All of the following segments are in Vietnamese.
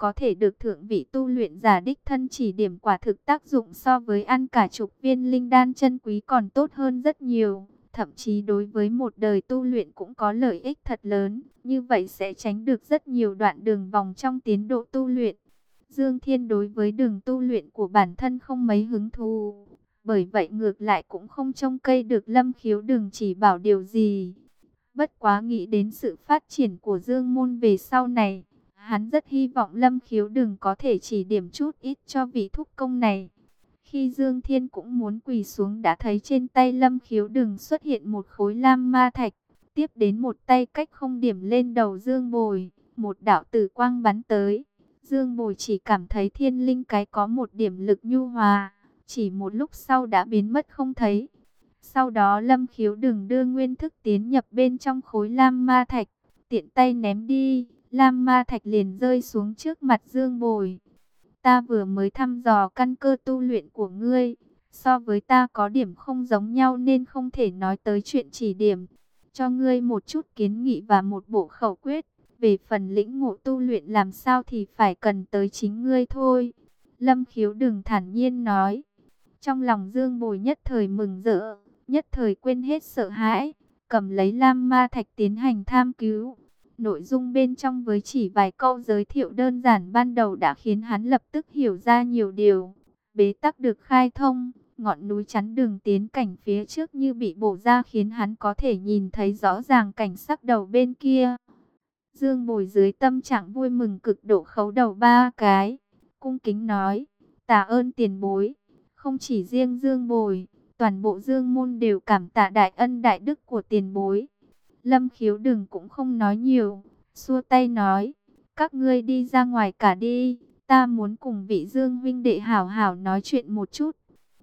có thể được thượng vị tu luyện giả đích thân chỉ điểm quả thực tác dụng so với ăn cả chục viên linh đan chân quý còn tốt hơn rất nhiều. Thậm chí đối với một đời tu luyện cũng có lợi ích thật lớn, như vậy sẽ tránh được rất nhiều đoạn đường vòng trong tiến độ tu luyện. Dương Thiên đối với đường tu luyện của bản thân không mấy hứng thú, bởi vậy ngược lại cũng không trông cây được lâm khiếu đường chỉ bảo điều gì. Bất quá nghĩ đến sự phát triển của Dương Môn về sau này, hắn rất hy vọng lâm khiếu đường có thể chỉ điểm chút ít cho vị thúc công này. Khi Dương Thiên cũng muốn quỳ xuống đã thấy trên tay lâm khiếu đường xuất hiện một khối lam ma thạch, tiếp đến một tay cách không điểm lên đầu Dương Bồi, một đạo tử quang bắn tới. Dương Bồi chỉ cảm thấy thiên linh cái có một điểm lực nhu hòa, chỉ một lúc sau đã biến mất không thấy. Sau đó Lâm Khiếu đừng đưa nguyên thức tiến nhập bên trong khối lam ma thạch, tiện tay ném đi, lam ma thạch liền rơi xuống trước mặt Dương Bồi. Ta vừa mới thăm dò căn cơ tu luyện của ngươi, so với ta có điểm không giống nhau nên không thể nói tới chuyện chỉ điểm. Cho ngươi một chút kiến nghị và một bộ khẩu quyết, về phần lĩnh ngộ tu luyện làm sao thì phải cần tới chính ngươi thôi. Lâm khiếu đừng thản nhiên nói. Trong lòng Dương Bồi nhất thời mừng rỡ, nhất thời quên hết sợ hãi, cầm lấy lam ma thạch tiến hành tham cứu. Nội dung bên trong với chỉ vài câu giới thiệu đơn giản ban đầu đã khiến hắn lập tức hiểu ra nhiều điều. Bế tắc được khai thông, ngọn núi chắn đường tiến cảnh phía trước như bị bổ ra khiến hắn có thể nhìn thấy rõ ràng cảnh sắc đầu bên kia. Dương bồi dưới tâm trạng vui mừng cực độ khấu đầu ba cái, cung kính nói, tạ ơn tiền bối, không chỉ riêng Dương bồi, toàn bộ Dương môn đều cảm tạ đại ân đại đức của tiền bối. Lâm khiếu đừng cũng không nói nhiều, xua tay nói, các ngươi đi ra ngoài cả đi, ta muốn cùng vị Dương Vinh đệ hảo hảo nói chuyện một chút.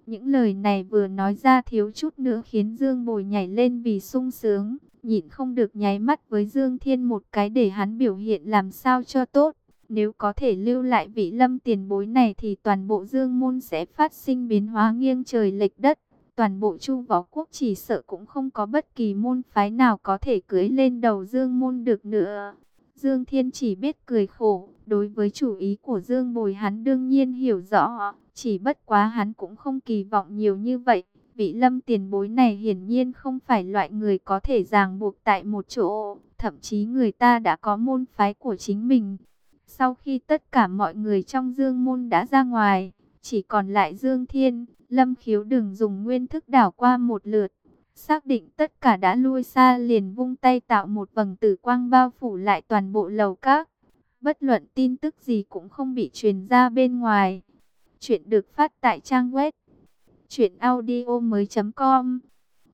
Những lời này vừa nói ra thiếu chút nữa khiến Dương Bồi nhảy lên vì sung sướng, nhịn không được nháy mắt với Dương Thiên một cái để hắn biểu hiện làm sao cho tốt. Nếu có thể lưu lại vị lâm tiền bối này thì toàn bộ Dương Môn sẽ phát sinh biến hóa nghiêng trời lệch đất toàn bộ Chu Võ Quốc chỉ sợ cũng không có bất kỳ môn phái nào có thể cưới lên đầu Dương Môn được nữa. Dương Thiên chỉ biết cười khổ, đối với chủ ý của Dương Bồi hắn đương nhiên hiểu rõ, chỉ bất quá hắn cũng không kỳ vọng nhiều như vậy. Vị lâm tiền bối này hiển nhiên không phải loại người có thể ràng buộc tại một chỗ, thậm chí người ta đã có môn phái của chính mình. Sau khi tất cả mọi người trong Dương Môn đã ra ngoài, chỉ còn lại Dương Thiên, Lâm khiếu đừng dùng nguyên thức đảo qua một lượt. Xác định tất cả đã lui xa liền vung tay tạo một vầng tử quang bao phủ lại toàn bộ lầu các. Bất luận tin tức gì cũng không bị truyền ra bên ngoài. Chuyện được phát tại trang web. Chuyện audio mới com.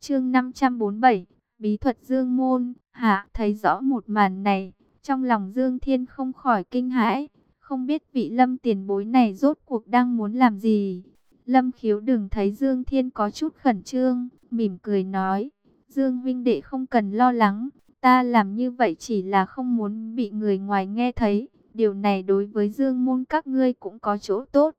Chương 547. Bí thuật Dương Môn. Hạ thấy rõ một màn này. Trong lòng Dương Thiên không khỏi kinh hãi. Không biết vị lâm tiền bối này rốt cuộc đang muốn làm gì. Lâm khiếu đừng thấy Dương Thiên có chút khẩn trương, mỉm cười nói. Dương Vinh Đệ không cần lo lắng, ta làm như vậy chỉ là không muốn bị người ngoài nghe thấy. Điều này đối với Dương môn các ngươi cũng có chỗ tốt.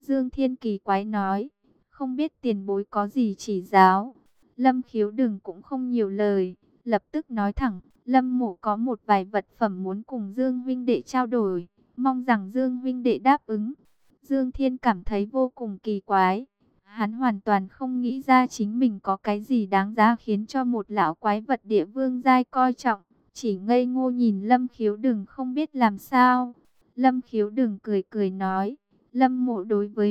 Dương Thiên kỳ quái nói, không biết tiền bối có gì chỉ giáo. Lâm khiếu đừng cũng không nhiều lời, lập tức nói thẳng, Lâm mộ có một vài vật phẩm muốn cùng Dương Vinh Đệ trao đổi, mong rằng Dương Vinh Đệ đáp ứng. Dương Thiên cảm thấy vô cùng kỳ quái. Hắn hoàn toàn không nghĩ ra chính mình có cái gì đáng giá khiến cho một lão quái vật địa vương giai coi trọng. Chỉ ngây ngô nhìn Lâm Khiếu Đừng không biết làm sao. Lâm Khiếu Đừng cười cười nói. Lâm mộ đối với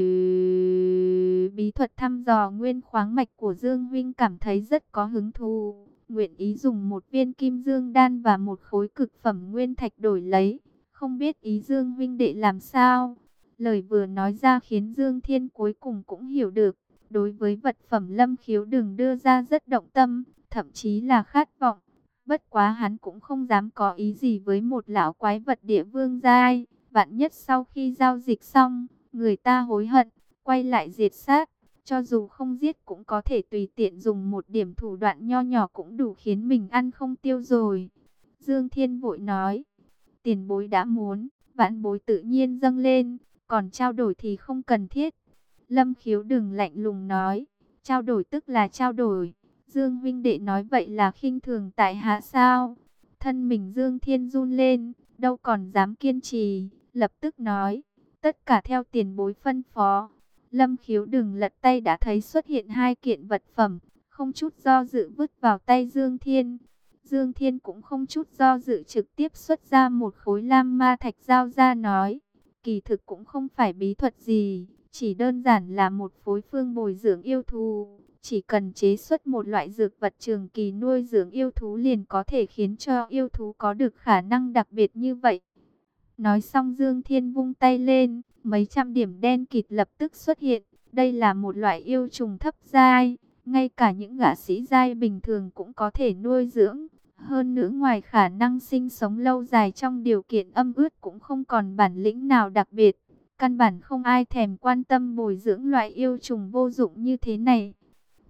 bí thuật thăm dò nguyên khoáng mạch của Dương Vinh cảm thấy rất có hứng thú. Nguyện ý dùng một viên kim dương đan và một khối cực phẩm nguyên thạch đổi lấy. Không biết ý Dương Vinh đệ làm sao? Lời vừa nói ra khiến Dương Thiên cuối cùng cũng hiểu được. Đối với vật phẩm lâm khiếu đừng đưa ra rất động tâm, thậm chí là khát vọng. Bất quá hắn cũng không dám có ý gì với một lão quái vật địa vương giai. Vạn nhất sau khi giao dịch xong, người ta hối hận, quay lại diệt sát. Cho dù không giết cũng có thể tùy tiện dùng một điểm thủ đoạn nho nhỏ cũng đủ khiến mình ăn không tiêu rồi. Dương Thiên vội nói, tiền bối đã muốn, vạn bối tự nhiên dâng lên, còn trao đổi thì không cần thiết. Lâm khiếu đừng lạnh lùng nói, trao đổi tức là trao đổi. Dương Vinh Đệ nói vậy là khinh thường tại hạ sao. Thân mình Dương Thiên run lên, đâu còn dám kiên trì. lập tức nói, tất cả theo tiền bối phân phó. Lâm khiếu đừng lật tay đã thấy xuất hiện hai kiện vật phẩm, không chút do dự vứt vào tay Dương Thiên. Dương Thiên cũng không chút do dự trực tiếp xuất ra một khối lam ma thạch giao ra nói, kỳ thực cũng không phải bí thuật gì, chỉ đơn giản là một phối phương bồi dưỡng yêu thú. Chỉ cần chế xuất một loại dược vật trường kỳ nuôi dưỡng yêu thú liền có thể khiến cho yêu thú có được khả năng đặc biệt như vậy. Nói xong Dương Thiên vung tay lên, mấy trăm điểm đen kịt lập tức xuất hiện. Đây là một loại yêu trùng thấp giai, ngay cả những gã sĩ giai bình thường cũng có thể nuôi dưỡng. Hơn nữa ngoài khả năng sinh sống lâu dài trong điều kiện âm ướt cũng không còn bản lĩnh nào đặc biệt. Căn bản không ai thèm quan tâm bồi dưỡng loại yêu trùng vô dụng như thế này.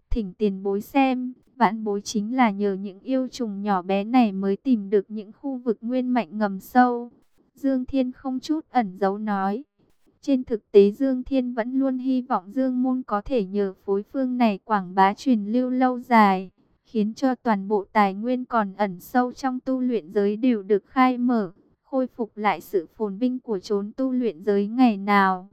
Thỉnh tiền bối xem, vãn bối chính là nhờ những yêu trùng nhỏ bé này mới tìm được những khu vực nguyên mạnh ngầm sâu. Dương Thiên không chút ẩn giấu nói. Trên thực tế Dương Thiên vẫn luôn hy vọng Dương Môn có thể nhờ phối phương này quảng bá truyền lưu lâu dài, khiến cho toàn bộ tài nguyên còn ẩn sâu trong tu luyện giới đều được khai mở, khôi phục lại sự phồn vinh của chốn tu luyện giới ngày nào.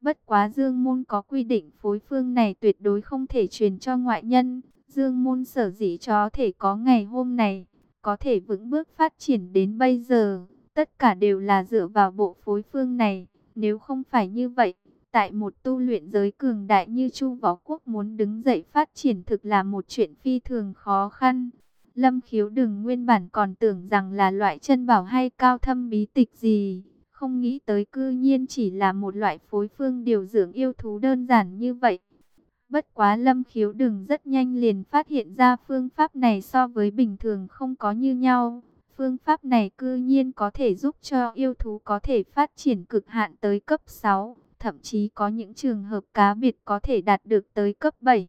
Bất quá Dương Môn có quy định phối phương này tuyệt đối không thể truyền cho ngoại nhân. Dương Môn sở dĩ cho thể có ngày hôm này, có thể vững bước phát triển đến bây giờ. Tất cả đều là dựa vào bộ phối phương này. Nếu không phải như vậy, tại một tu luyện giới cường đại như Chu Võ Quốc muốn đứng dậy phát triển thực là một chuyện phi thường khó khăn. Lâm khiếu đừng nguyên bản còn tưởng rằng là loại chân bảo hay cao thâm bí tịch gì. Không nghĩ tới cư nhiên chỉ là một loại phối phương điều dưỡng yêu thú đơn giản như vậy. Bất quá lâm khiếu đừng rất nhanh liền phát hiện ra phương pháp này so với bình thường không có như nhau. Phương pháp này cư nhiên có thể giúp cho yêu thú có thể phát triển cực hạn tới cấp 6, thậm chí có những trường hợp cá biệt có thể đạt được tới cấp 7.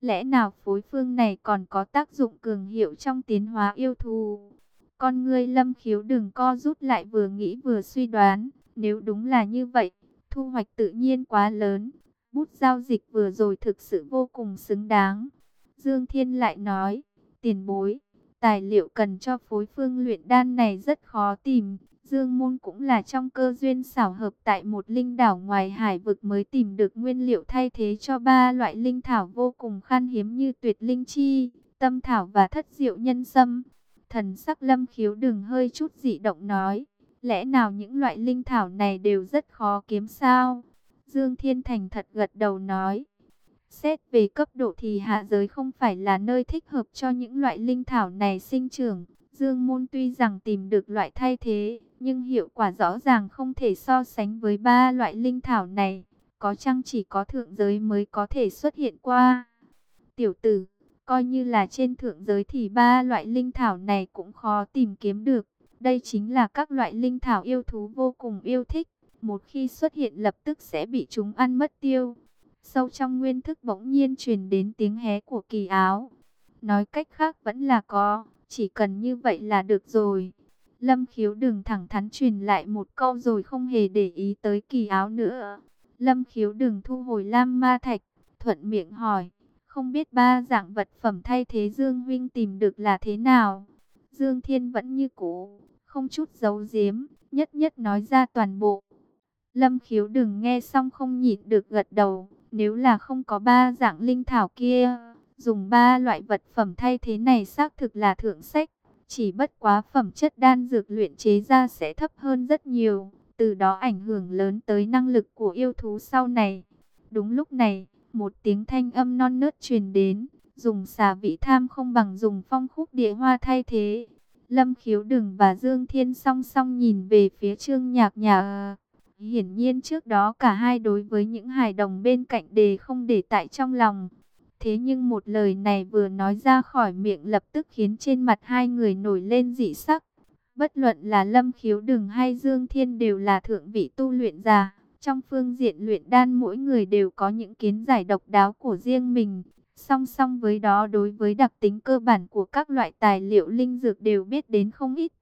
Lẽ nào phối phương này còn có tác dụng cường hiệu trong tiến hóa yêu thù? Con ngươi lâm khiếu đừng co rút lại vừa nghĩ vừa suy đoán, nếu đúng là như vậy, thu hoạch tự nhiên quá lớn. Bút giao dịch vừa rồi thực sự vô cùng xứng đáng. Dương Thiên lại nói, tiền bối, Tài liệu cần cho phối phương luyện đan này rất khó tìm. Dương Môn cũng là trong cơ duyên xảo hợp tại một linh đảo ngoài hải vực mới tìm được nguyên liệu thay thế cho ba loại linh thảo vô cùng khan hiếm như tuyệt linh chi, tâm thảo và thất diệu nhân sâm. Thần sắc lâm khiếu đừng hơi chút dị động nói, lẽ nào những loại linh thảo này đều rất khó kiếm sao? Dương Thiên Thành thật gật đầu nói, Xét về cấp độ thì hạ giới không phải là nơi thích hợp cho những loại linh thảo này sinh trưởng. Dương Môn tuy rằng tìm được loại thay thế, nhưng hiệu quả rõ ràng không thể so sánh với ba loại linh thảo này. Có chăng chỉ có thượng giới mới có thể xuất hiện qua. Tiểu tử, coi như là trên thượng giới thì ba loại linh thảo này cũng khó tìm kiếm được. Đây chính là các loại linh thảo yêu thú vô cùng yêu thích. Một khi xuất hiện lập tức sẽ bị chúng ăn mất tiêu. Sâu trong nguyên thức bỗng nhiên truyền đến tiếng hé của kỳ áo. Nói cách khác vẫn là có, chỉ cần như vậy là được rồi. Lâm khiếu đừng thẳng thắn truyền lại một câu rồi không hề để ý tới kỳ áo nữa. Lâm khiếu đừng thu hồi lam ma thạch, thuận miệng hỏi. Không biết ba dạng vật phẩm thay thế Dương Huynh tìm được là thế nào? Dương Thiên vẫn như cũ, không chút giấu giếm, nhất nhất nói ra toàn bộ. Lâm khiếu đừng nghe xong không nhịn được gật đầu. Nếu là không có ba dạng linh thảo kia, dùng ba loại vật phẩm thay thế này xác thực là thượng sách. Chỉ bất quá phẩm chất đan dược luyện chế ra sẽ thấp hơn rất nhiều, từ đó ảnh hưởng lớn tới năng lực của yêu thú sau này. Đúng lúc này, một tiếng thanh âm non nớt truyền đến, dùng xà vị tham không bằng dùng phong khúc địa hoa thay thế. Lâm khiếu đừng và Dương Thiên song song nhìn về phía trương nhạc nhà. Hiển nhiên trước đó cả hai đối với những hài đồng bên cạnh đề không để tại trong lòng. Thế nhưng một lời này vừa nói ra khỏi miệng lập tức khiến trên mặt hai người nổi lên dị sắc. Bất luận là Lâm Khiếu Đừng hay Dương Thiên đều là thượng vị tu luyện già. Trong phương diện luyện đan mỗi người đều có những kiến giải độc đáo của riêng mình. Song song với đó đối với đặc tính cơ bản của các loại tài liệu linh dược đều biết đến không ít.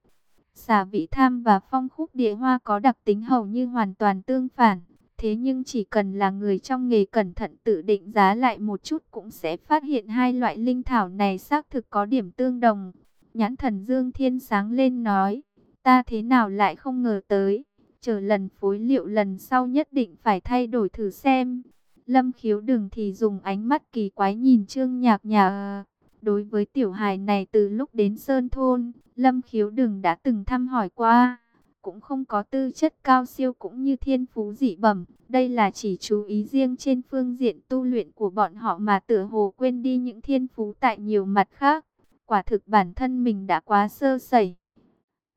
Xà vị tham và phong khúc địa hoa có đặc tính hầu như hoàn toàn tương phản. Thế nhưng chỉ cần là người trong nghề cẩn thận tự định giá lại một chút cũng sẽ phát hiện hai loại linh thảo này xác thực có điểm tương đồng. Nhãn thần Dương Thiên sáng lên nói, ta thế nào lại không ngờ tới. chờ lần phối liệu lần sau nhất định phải thay đổi thử xem. Lâm khiếu đừng thì dùng ánh mắt kỳ quái nhìn trương nhạc nhà. Đối với tiểu hài này từ lúc đến Sơn Thôn, Lâm khiếu đừng đã từng thăm hỏi qua. Cũng không có tư chất cao siêu cũng như thiên phú dị bẩm. Đây là chỉ chú ý riêng trên phương diện tu luyện của bọn họ mà tựa hồ quên đi những thiên phú tại nhiều mặt khác. Quả thực bản thân mình đã quá sơ sẩy.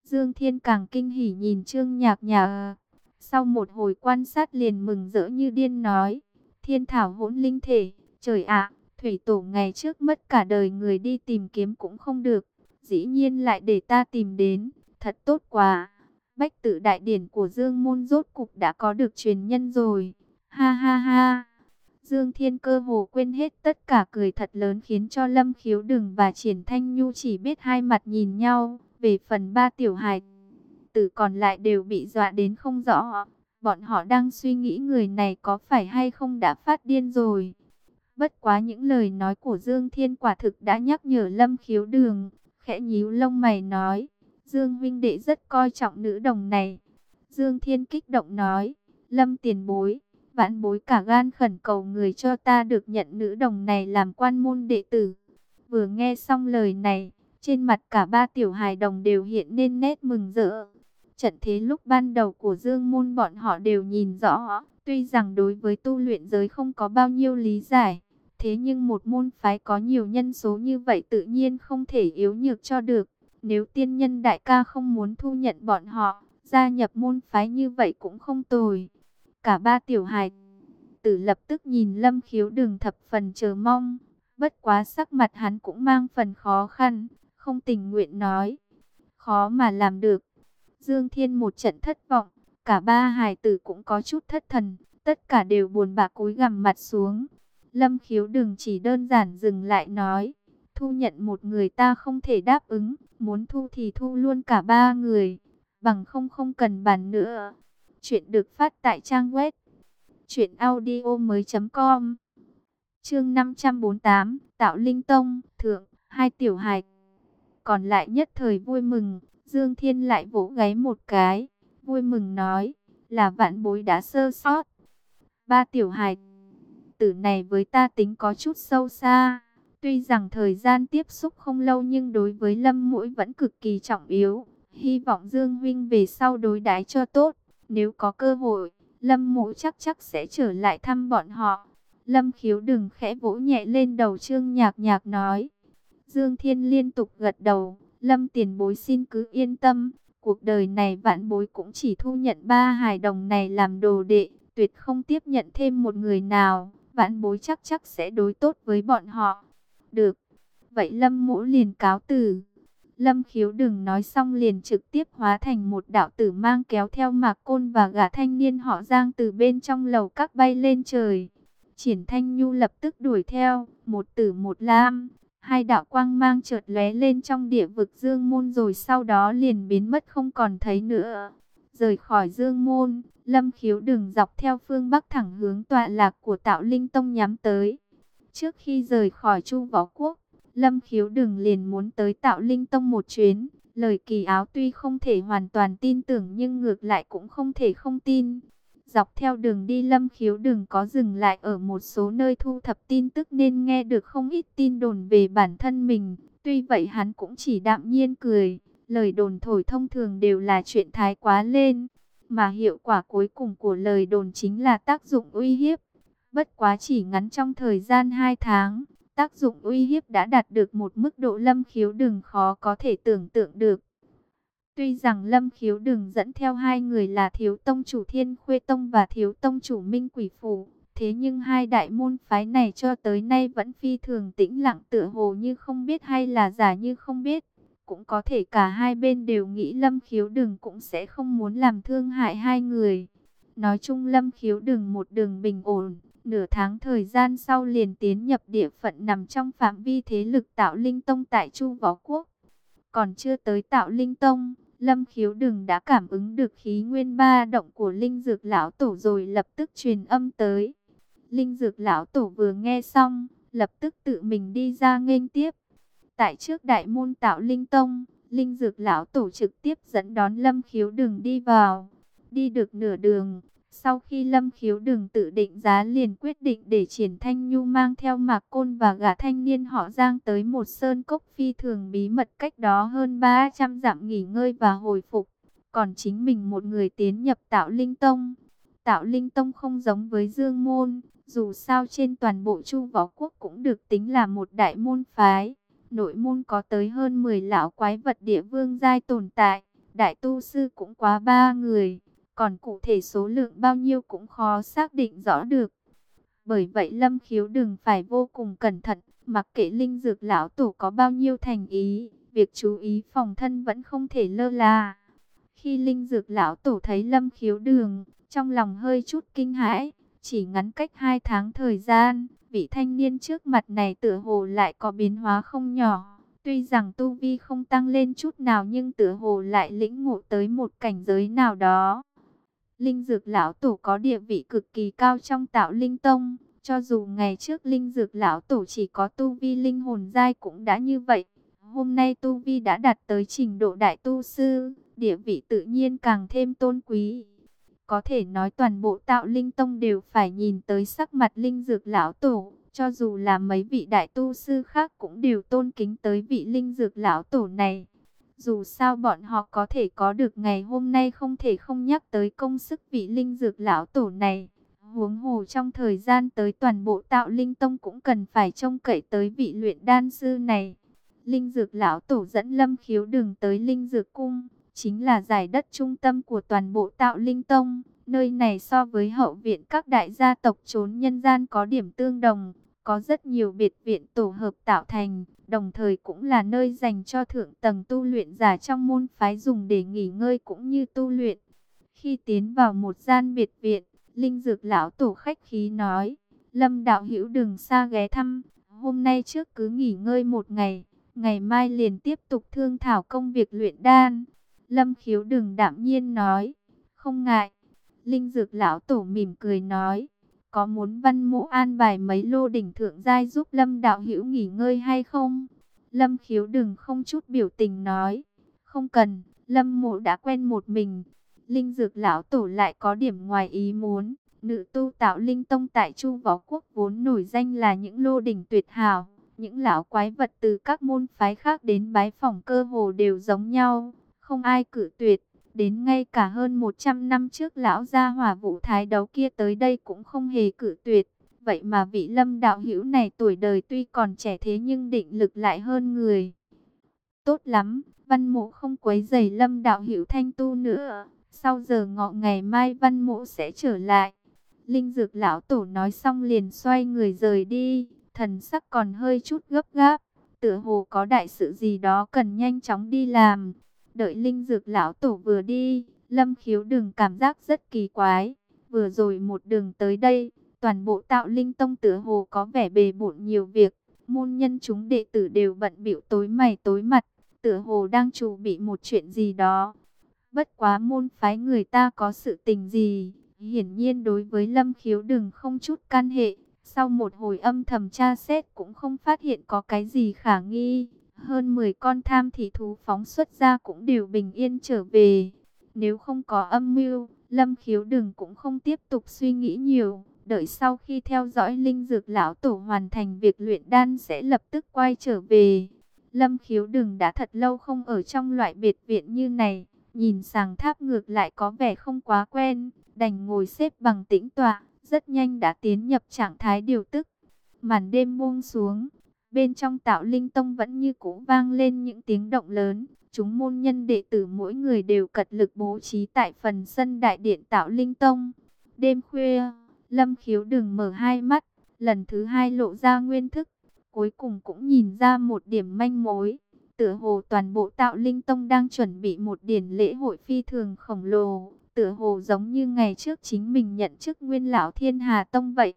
Dương Thiên càng kinh hỉ nhìn Trương Nhạc Nhà. Sau một hồi quan sát liền mừng rỡ như điên nói. Thiên thảo hỗn linh thể, trời ạ, thủy tổ ngày trước mất cả đời người đi tìm kiếm cũng không được. Dĩ nhiên lại để ta tìm đến, thật tốt quá. Bách tự đại điển của Dương Môn rốt cục đã có được truyền nhân rồi. Ha ha ha. Dương Thiên cơ hồ quên hết tất cả cười thật lớn khiến cho Lâm Khiếu Đừng và Triển Thanh Nhu chỉ biết hai mặt nhìn nhau. Về phần ba tiểu hài tử còn lại đều bị dọa đến không rõ. Bọn họ đang suy nghĩ người này có phải hay không đã phát điên rồi. Bất quá những lời nói của Dương Thiên quả thực đã nhắc nhở Lâm Khiếu Đường. Khẽ nhíu lông mày nói. Dương Vinh Đệ rất coi trọng nữ đồng này. Dương Thiên kích động nói. Lâm tiền bối. Vãn bối cả gan khẩn cầu người cho ta được nhận nữ đồng này làm quan môn đệ tử. Vừa nghe xong lời này. Trên mặt cả ba tiểu hài đồng đều hiện nên nét mừng rỡ. Trận thế lúc ban đầu của Dương Môn bọn họ đều nhìn rõ. Tuy rằng đối với tu luyện giới không có bao nhiêu lý giải. Thế nhưng một môn phái có nhiều nhân số như vậy tự nhiên không thể yếu nhược cho được. Nếu tiên nhân đại ca không muốn thu nhận bọn họ, gia nhập môn phái như vậy cũng không tồi. Cả ba tiểu hài tử lập tức nhìn lâm khiếu đường thập phần chờ mong. Bất quá sắc mặt hắn cũng mang phần khó khăn, không tình nguyện nói. Khó mà làm được. Dương Thiên một trận thất vọng, cả ba hài tử cũng có chút thất thần, tất cả đều buồn bã cúi gằm mặt xuống. Lâm khiếu đừng chỉ đơn giản dừng lại nói, thu nhận một người ta không thể đáp ứng, muốn thu thì thu luôn cả ba người, bằng không không cần bàn nữa. Chuyện được phát tại trang web truyệnaudiomoi.com. Chương 548, Tạo Linh Tông, Thượng, hai tiểu hài. Còn lại nhất thời vui mừng, Dương Thiên lại vỗ gáy một cái, vui mừng nói, là vạn bối đã sơ sót. Ba tiểu hài tử này với ta tính có chút sâu xa. Tuy rằng thời gian tiếp xúc không lâu nhưng đối với Lâm Mũi vẫn cực kỳ trọng yếu. Hy vọng Dương huynh về sau đối đái cho tốt. Nếu có cơ hội, Lâm Mũi chắc chắc sẽ trở lại thăm bọn họ. Lâm Khiếu đừng khẽ vỗ nhẹ lên đầu Trương Nhạc Nhạc nói. Dương Thiên liên tục gật đầu. Lâm tiền bối xin cứ yên tâm. Cuộc đời này vạn bối cũng chỉ thu nhận ba hài đồng này làm đồ đệ. Tuyệt không tiếp nhận thêm một người nào Vạn bối chắc chắc sẽ đối tốt với bọn họ. Được, vậy Lâm Mũ liền cáo từ. Lâm khiếu đừng nói xong liền trực tiếp hóa thành một đạo tử mang kéo theo mạc côn và gã thanh niên họ giang từ bên trong lầu các bay lên trời. Triển thanh nhu lập tức đuổi theo, một tử một lam, hai đạo quang mang chợt lóe lên trong địa vực dương môn rồi sau đó liền biến mất không còn thấy nữa. Rời khỏi dương môn, Lâm khiếu đường dọc theo phương Bắc thẳng hướng tọa lạc của tạo linh tông nhắm tới. Trước khi rời khỏi Chu Võ Quốc, Lâm khiếu đường liền muốn tới tạo linh tông một chuyến. Lời kỳ áo tuy không thể hoàn toàn tin tưởng nhưng ngược lại cũng không thể không tin. Dọc theo đường đi Lâm khiếu đường có dừng lại ở một số nơi thu thập tin tức nên nghe được không ít tin đồn về bản thân mình. Tuy vậy hắn cũng chỉ đạm nhiên cười. Lời đồn thổi thông thường đều là chuyện thái quá lên mà hiệu quả cuối cùng của lời đồn chính là tác dụng uy hiếp. Bất quá chỉ ngắn trong thời gian 2 tháng, tác dụng uy hiếp đã đạt được một mức độ lâm khiếu đừng khó có thể tưởng tượng được. Tuy rằng lâm khiếu đừng dẫn theo hai người là thiếu tông chủ thiên khuê tông và thiếu tông chủ minh quỷ phủ, thế nhưng hai đại môn phái này cho tới nay vẫn phi thường tĩnh lặng tựa hồ như không biết hay là giả như không biết. Cũng có thể cả hai bên đều nghĩ Lâm Khiếu Đừng cũng sẽ không muốn làm thương hại hai người. Nói chung Lâm Khiếu Đừng một đường bình ổn, nửa tháng thời gian sau liền tiến nhập địa phận nằm trong phạm vi thế lực tạo linh tông tại Chu Võ Quốc. Còn chưa tới tạo linh tông, Lâm Khiếu Đừng đã cảm ứng được khí nguyên ba động của Linh Dược Lão Tổ rồi lập tức truyền âm tới. Linh Dược Lão Tổ vừa nghe xong, lập tức tự mình đi ra nghênh tiếp. Tại trước đại môn tạo linh tông, linh dược lão tổ trực tiếp dẫn đón lâm khiếu đường đi vào. Đi được nửa đường, sau khi Lâm Khiếu đừng tự định giá liền quyết định để Triển Thanh Nhu mang theo Mạc Côn và gã thanh niên họ Giang tới một sơn cốc phi thường bí mật cách đó hơn 300 dặm nghỉ ngơi và hồi phục. Còn chính mình một người tiến nhập tạo linh tông. Tạo linh tông không giống với dương môn, dù sao trên toàn bộ chu võ quốc cũng được tính là một đại môn phái. Nội môn có tới hơn 10 lão quái vật địa vương giai tồn tại, đại tu sư cũng quá ba người còn cụ thể số lượng bao nhiêu cũng khó xác định rõ được. Bởi vậy Lâm Khiếu đừng phải vô cùng cẩn thận, mặc kệ linh dược lão tổ có bao nhiêu thành ý, việc chú ý phòng thân vẫn không thể lơ là. Khi linh dược lão tổ thấy Lâm Khiếu đường, trong lòng hơi chút kinh hãi, chỉ ngắn cách hai tháng thời gian, vị thanh niên trước mặt này tựa hồ lại có biến hóa không nhỏ. Tuy rằng tu vi không tăng lên chút nào nhưng tựa hồ lại lĩnh ngộ tới một cảnh giới nào đó. Linh Dược Lão Tổ có địa vị cực kỳ cao trong tạo linh tông. Cho dù ngày trước Linh Dược Lão Tổ chỉ có tu vi linh hồn giai cũng đã như vậy. Hôm nay tu vi đã đạt tới trình độ đại tu sư, địa vị tự nhiên càng thêm tôn quý. Có thể nói toàn bộ tạo linh tông đều phải nhìn tới sắc mặt Linh Dược Lão Tổ. Cho dù là mấy vị đại tu sư khác cũng đều tôn kính tới vị Linh Dược Lão Tổ này. Dù sao bọn họ có thể có được ngày hôm nay không thể không nhắc tới công sức vị linh dược lão tổ này. Huống hồ trong thời gian tới toàn bộ tạo linh tông cũng cần phải trông cậy tới vị luyện đan sư này. Linh dược lão tổ dẫn lâm khiếu đường tới linh dược cung, chính là giải đất trung tâm của toàn bộ tạo linh tông. Nơi này so với hậu viện các đại gia tộc trốn nhân gian có điểm tương đồng, có rất nhiều biệt viện tổ hợp tạo thành, đồng thời cũng là nơi dành cho thượng tầng tu luyện giả trong môn phái dùng để nghỉ ngơi cũng như tu luyện. Khi tiến vào một gian biệt viện, Linh Dược lão tổ khách khí nói, Lâm đạo hữu đừng xa ghé thăm, hôm nay trước cứ nghỉ ngơi một ngày, ngày mai liền tiếp tục thương thảo công việc luyện đan. Lâm khiếu đừng đạm nhiên nói, không ngại. Linh Dược lão tổ mỉm cười nói, có muốn văn mộ an bài mấy lô đỉnh thượng giai giúp Lâm đạo hữu nghỉ ngơi hay không? Lâm khiếu đừng không chút biểu tình nói. Không cần, Lâm mộ đã quen một mình. Linh dược lão tổ lại có điểm ngoài ý muốn. Nữ tu tạo linh tông tại Chu Võ Quốc vốn nổi danh là những lô đỉnh tuyệt hảo. Những lão quái vật từ các môn phái khác đến bái phỏng cơ hồ đều giống nhau. Không ai cử tuyệt. Đến ngay cả hơn 100 năm trước lão gia hỏa vũ thái đấu kia tới đây cũng không hề cử tuyệt. Vậy mà vị lâm đạo hữu này tuổi đời tuy còn trẻ thế nhưng định lực lại hơn người. Tốt lắm, văn mộ không quấy giày lâm đạo hữu thanh tu nữa. Sau giờ ngọ ngày mai văn mộ sẽ trở lại. Linh dược lão tổ nói xong liền xoay người rời đi. Thần sắc còn hơi chút gấp gáp. Tựa hồ có đại sự gì đó cần nhanh chóng đi làm. Đợi linh dược lão tổ vừa đi, lâm khiếu đừng cảm giác rất kỳ quái. Vừa rồi một đường tới đây, toàn bộ tạo linh tông tựa hồ có vẻ bề bộn nhiều việc. Môn nhân chúng đệ tử đều bận biểu tối mày tối mặt, tựa hồ đang chủ bị một chuyện gì đó. Bất quá môn phái người ta có sự tình gì, hiển nhiên đối với lâm khiếu đừng không chút can hệ. Sau một hồi âm thầm tra xét cũng không phát hiện có cái gì khả nghi. Hơn 10 con tham thị thú phóng xuất ra cũng đều bình yên trở về. Nếu không có âm mưu, Lâm Khiếu Đừng cũng không tiếp tục suy nghĩ nhiều. Đợi sau khi theo dõi linh dược lão tổ hoàn thành việc luyện đan sẽ lập tức quay trở về. Lâm Khiếu Đừng đã thật lâu không ở trong loại biệt viện như này. Nhìn sàng tháp ngược lại có vẻ không quá quen. Đành ngồi xếp bằng tĩnh tọa. Rất nhanh đã tiến nhập trạng thái điều tức. Màn đêm buông xuống. Bên trong tạo linh tông vẫn như cũ vang lên những tiếng động lớn. Chúng môn nhân đệ tử mỗi người đều cật lực bố trí tại phần sân đại điện tạo linh tông. Đêm khuya, lâm khiếu đừng mở hai mắt, lần thứ hai lộ ra nguyên thức. Cuối cùng cũng nhìn ra một điểm manh mối. Tựa hồ toàn bộ tạo linh tông đang chuẩn bị một điển lễ hội phi thường khổng lồ. Tựa hồ giống như ngày trước chính mình nhận chức nguyên lão thiên hà tông vậy.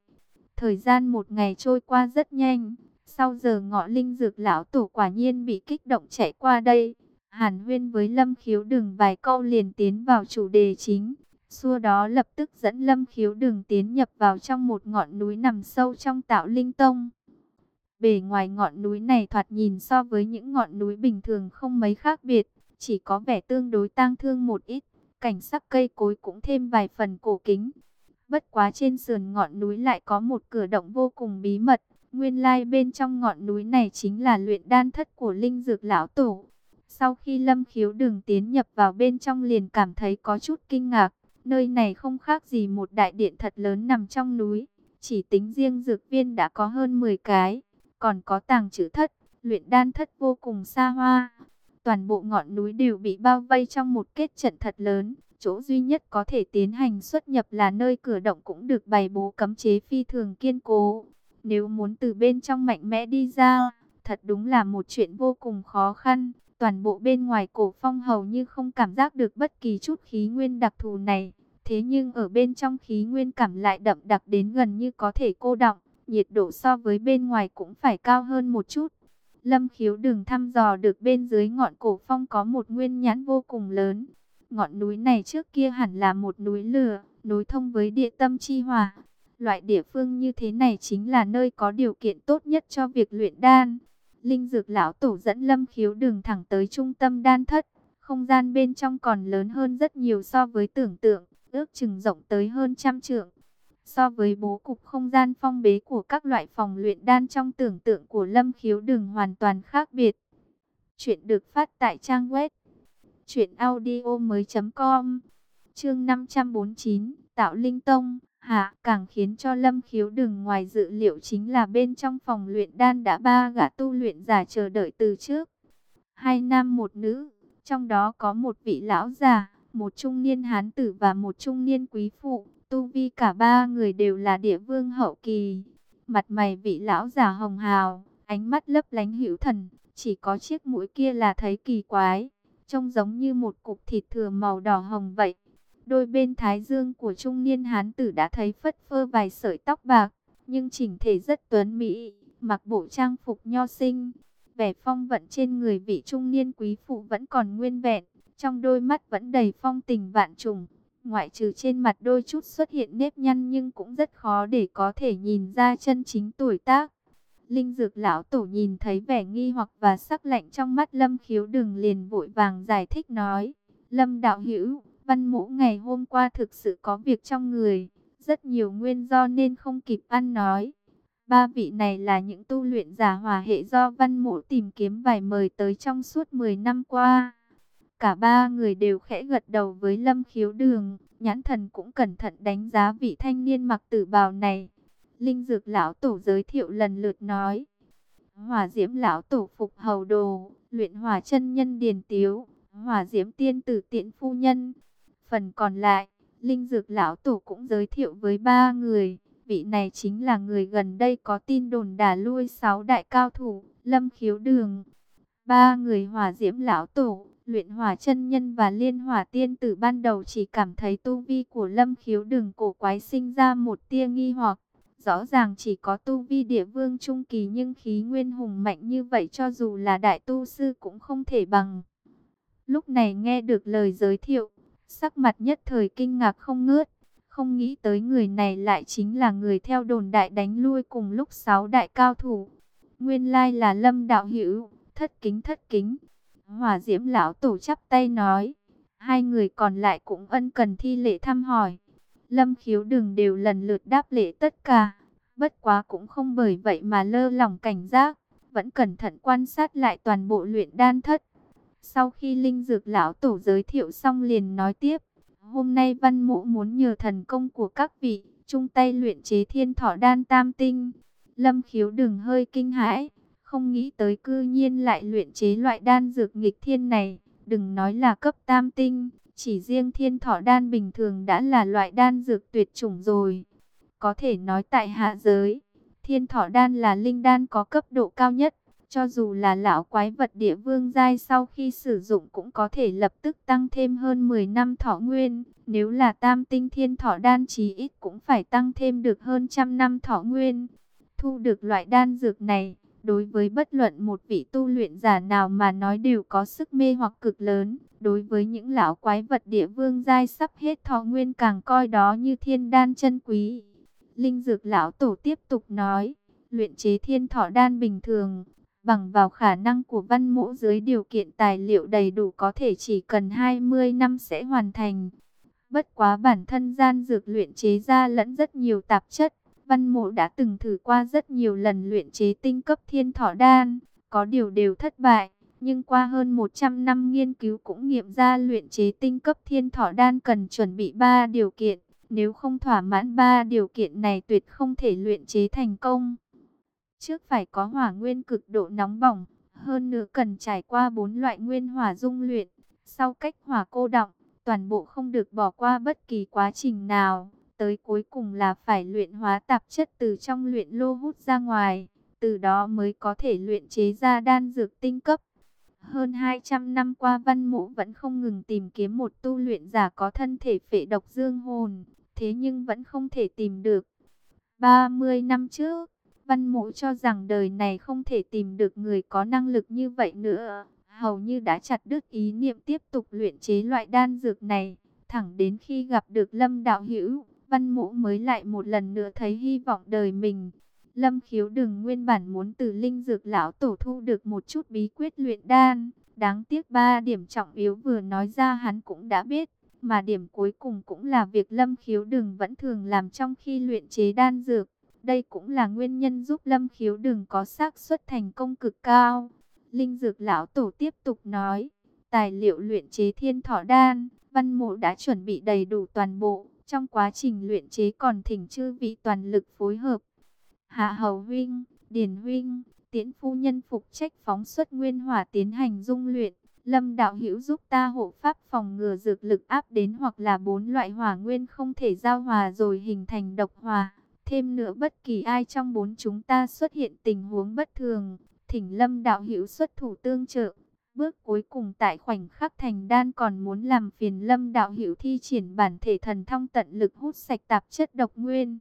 Thời gian một ngày trôi qua rất nhanh, sau giờ ngọ linh dược lão tổ quả nhiên bị kích động chạy qua đây. Hàn huyên với Lâm Khiếu Đừng vài câu liền tiến vào chủ đề chính. Xua đó lập tức dẫn Lâm Khiếu Đừng tiến nhập vào trong một ngọn núi nằm sâu trong tạo linh tông. Bề ngoài ngọn núi này thoạt nhìn so với những ngọn núi bình thường không mấy khác biệt, chỉ có vẻ tương đối tang thương một ít. cảnh sắc cây cối cũng thêm vài phần cổ kính. Bất quá trên sườn ngọn núi lại có một cửa động vô cùng bí mật. Nguyên lai bên trong ngọn núi này chính là luyện đan thất của linh dược lão tổ. Sau khi lâm khiếu đường tiến nhập vào bên trong liền cảm thấy có chút kinh ngạc. Nơi này không khác gì một đại điện thật lớn nằm trong núi. Chỉ tính riêng dược viên đã có hơn 10 cái. Còn có tàng chữ thất, luyện đan thất vô cùng xa hoa. Toàn bộ ngọn núi đều bị bao vây trong một kết trận thật lớn. Chỗ duy nhất có thể tiến hành xuất nhập là nơi cửa động cũng được bày bố cấm chế phi thường kiên cố. Nếu muốn từ bên trong mạnh mẽ đi ra, thật đúng là một chuyện vô cùng khó khăn. Toàn bộ bên ngoài cổ phong hầu như không cảm giác được bất kỳ chút khí nguyên đặc thù này. Thế nhưng ở bên trong khí nguyên cảm lại đậm đặc đến gần như có thể cô động. Nhiệt độ so với bên ngoài cũng phải cao hơn một chút. Lâm khiếu đừng thăm dò được bên dưới ngọn cổ phong có một nguyên nhãn vô cùng lớn. Ngọn núi này trước kia hẳn là một núi lửa, nối thông với địa tâm chi hòa. Loại địa phương như thế này chính là nơi có điều kiện tốt nhất cho việc luyện đan. Linh dược lão tổ dẫn lâm khiếu đường thẳng tới trung tâm đan thất. Không gian bên trong còn lớn hơn rất nhiều so với tưởng tượng, ước chừng rộng tới hơn trăm trượng. So với bố cục không gian phong bế của các loại phòng luyện đan trong tưởng tượng của lâm khiếu đường hoàn toàn khác biệt. Chuyện được phát tại trang web truyệnaudiomoi.com. Chương 549, Tạo Linh Tông, hạ càng khiến cho Lâm Khiếu Đừng ngoài dự liệu chính là bên trong phòng luyện đan đã ba gã tu luyện giả chờ đợi từ trước. Hai nam một nữ, trong đó có một vị lão già, một trung niên hán tử và một trung niên quý phụ, tu vi cả ba người đều là địa vương hậu kỳ. Mặt mày vị lão già hồng hào, ánh mắt lấp lánh hữu thần, chỉ có chiếc mũi kia là thấy kỳ quái trông giống như một cục thịt thừa màu đỏ hồng vậy. Đôi bên thái dương của trung niên hán tử đã thấy phất phơ vài sợi tóc bạc, nhưng chỉnh thể rất tuấn mỹ, mặc bộ trang phục nho sinh. Vẻ phong vận trên người vị trung niên quý phụ vẫn còn nguyên vẹn, trong đôi mắt vẫn đầy phong tình vạn trùng. Ngoại trừ trên mặt đôi chút xuất hiện nếp nhăn nhưng cũng rất khó để có thể nhìn ra chân chính tuổi tác. Linh dược lão tổ nhìn thấy vẻ nghi hoặc và sắc lạnh trong mắt Lâm khiếu đừng liền vội vàng giải thích nói. Lâm đạo hữu, văn mũ ngày hôm qua thực sự có việc trong người, rất nhiều nguyên do nên không kịp ăn nói. Ba vị này là những tu luyện giả hòa hệ do văn mũ tìm kiếm vài mời tới trong suốt 10 năm qua. Cả ba người đều khẽ gật đầu với Lâm khiếu đường, nhãn thần cũng cẩn thận đánh giá vị thanh niên mặc tử bào này. Linh dược lão tổ giới thiệu lần lượt nói. Hỏa diễm lão tổ phục hầu đồ, luyện hỏa chân nhân điền tiếu, hỏa diễm tiên tử tiện phu nhân. Phần còn lại, linh dược lão tổ cũng giới thiệu với ba người. Vị này chính là người gần đây có tin đồn đả lui sáu đại cao thủ, lâm khiếu đường. Ba người hỏa diễm lão tổ, luyện hỏa chân nhân và liên hỏa tiên tử ban đầu chỉ cảm thấy tu vi của lâm khiếu đường cổ quái sinh ra một tia nghi hoặc. Rõ ràng chỉ có tu vi địa vương trung kỳ nhưng khí nguyên hùng mạnh như vậy cho dù là đại tu sư cũng không thể bằng. Lúc này nghe được lời giới thiệu, sắc mặt nhất thời kinh ngạc không ngớt. Không nghĩ tới người này lại chính là người theo đồn đại đánh lui cùng lúc sáu đại cao thủ. Nguyên lai là lâm đạo hữu, thất kính thất kính. Hỏa diễm lão tổ chắp tay nói. Hai người còn lại cũng ân cần thi lễ thăm hỏi. Lâm khiếu đừng đều lần lượt đáp lễ tất cả. Bất quá cũng không bởi vậy mà lơ lỏng cảnh giác. Vẫn cẩn thận quan sát lại toàn bộ luyện đan thất. Sau khi Linh Dược Lão Tổ giới thiệu xong liền nói tiếp. Hôm nay văn mộ muốn nhờ thần công của các vị. chung tay luyện chế thiên thọ đan tam tinh. Lâm khiếu đừng hơi kinh hãi. Không nghĩ tới cư nhiên lại luyện chế loại đan dược nghịch thiên này. Đừng nói là cấp tam tinh chỉ riêng thiên thọ đan bình thường đã là loại đan dược tuyệt chủng rồi. Có thể nói tại hạ giới, thiên thọ đan là linh đan có cấp độ cao nhất. Cho dù là lão quái vật địa vương giai sau khi sử dụng cũng có thể lập tức tăng thêm hơn 10 năm thọ nguyên. Nếu là tam tinh thiên thọ đan chí ít cũng phải tăng thêm được hơn trăm năm thọ nguyên. Thu được loại đan dược này, đối với bất luận một vị tu luyện giả nào mà nói đều có sức mê hoặc cực lớn. Đối với những lão quái vật địa vương giai sắp hết thọ nguyên càng coi đó như thiên đan chân quý. Linh dược lão tổ tiếp tục nói, luyện chế thiên thọ đan bình thường, Bằng vào khả năng của văn mộ dưới điều kiện tài liệu đầy đủ có thể chỉ cần 20 năm sẽ hoàn thành. Bất quá bản thân gian dược luyện chế ra lẫn rất nhiều tạp chất. Văn mộ đã từng thử qua rất nhiều lần luyện chế tinh cấp thiên thọ đan, có điều đều thất bại. Nhưng qua hơn 100 năm nghiên cứu cũng nghiệm ra luyện chế tinh cấp thiên thọ đan cần chuẩn bị 3 điều kiện. Nếu không thỏa mãn 3 điều kiện này tuyệt không thể luyện chế thành công. Trước phải có hỏa nguyên cực độ nóng bỏng, hơn nữa cần trải qua bốn loại nguyên hỏa dung luyện. Sau cách hỏa cô động, toàn bộ không được bỏ qua bất kỳ quá trình nào. Tới cuối cùng là phải luyện hóa tạp chất từ trong luyện lô hút ra ngoài, từ đó mới có thể luyện chế ra đan dược tinh cấp. Hơn 200 năm qua văn mộ vẫn không ngừng tìm kiếm một tu luyện giả có thân thể phệ độc dương hồn, thế nhưng vẫn không thể tìm được. 30 năm trước, văn mộ cho rằng đời này không thể tìm được người có năng lực như vậy nữa, hầu như đã chặt đứt ý niệm tiếp tục luyện chế loại đan dược này, thẳng đến khi gặp được Lâm Đạo Hữu, văn mộ mới lại một lần nữa thấy hy vọng đời mình. Lâm khiếu đừng nguyên bản muốn từ linh dược lão tổ thu được một chút bí quyết luyện đan. Đáng tiếc ba điểm trọng yếu vừa nói ra hắn cũng đã biết. Mà điểm cuối cùng cũng là việc lâm khiếu đừng vẫn thường làm trong khi luyện chế đan dược. Đây cũng là nguyên nhân giúp lâm khiếu đừng có xác suất thành công cực cao. Linh dược lão tổ tiếp tục nói. Tài liệu luyện chế thiên thọ đan, văn mộ đã chuẩn bị đầy đủ toàn bộ. Trong quá trình luyện chế còn thỉnh chư vị toàn lực phối hợp. Hạ Hầu Huynh, Điền Huynh, Tiễn Phu Nhân phục trách phóng xuất nguyên hỏa tiến hành dung luyện. Lâm Đạo Hữu giúp ta hộ pháp phòng ngừa dược lực áp đến hoặc là bốn loại hỏa nguyên không thể giao hòa rồi hình thành độc hòa. Thêm nữa bất kỳ ai trong bốn chúng ta xuất hiện tình huống bất thường, thỉnh Lâm Đạo Hữu xuất thủ tương trợ. Bước cuối cùng tại khoảnh khắc thành đan còn muốn làm phiền Lâm Đạo Hữu thi triển bản thể thần thông tận lực hút sạch tạp chất độc nguyên.